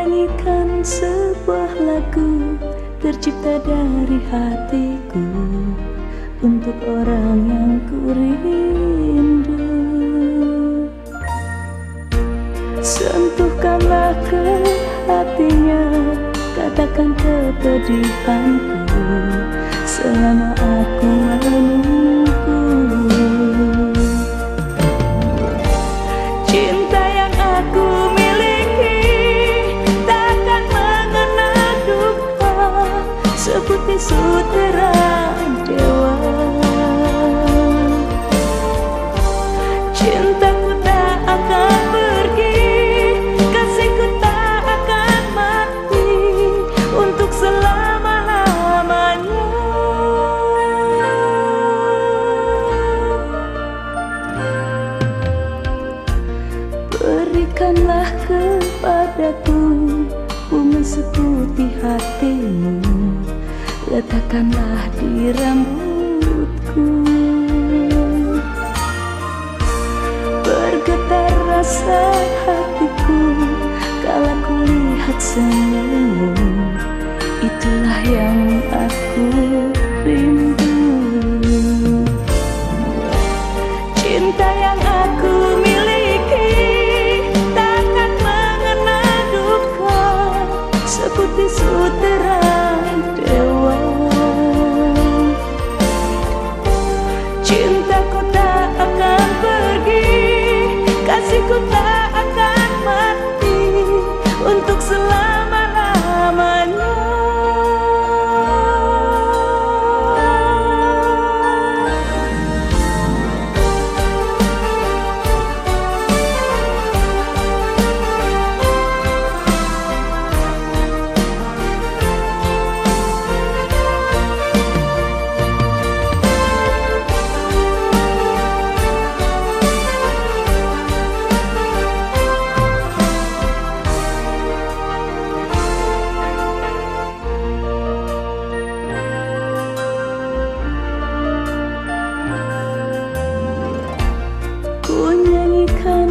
menyanyikan sebuah lagu tercipta dari hatiku untuk orang yang ku rindu. Sentuhkanlah ke hatinya katakan kepedihanku selama aku menunggu Seperti sutera dewa. Cintaku tak akan pergi Kasihku tak akan mati Untuk selama-lamanya. Berikanlah kepadaku bunga seputih hatimu Letakkanlah di rambutku. Bergetar rasa hatiku. Kala ku lihat senyummu Itulah yang aku rindu Cintaku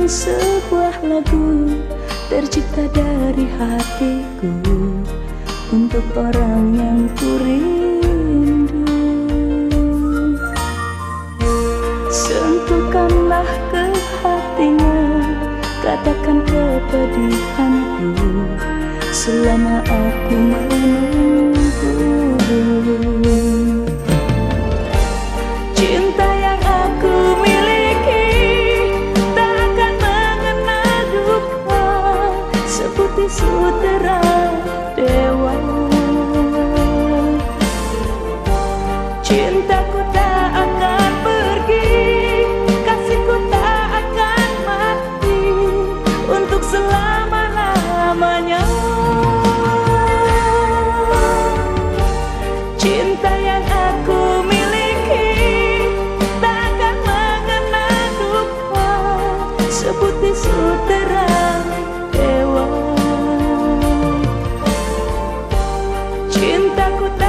sebuah lagu Tercipta dari hatiku Untuk orang yang ku rindu. Sentuhkanlah ke hatinya Katakan kepedihanku Selama aku menunggu Seperti cintaku tak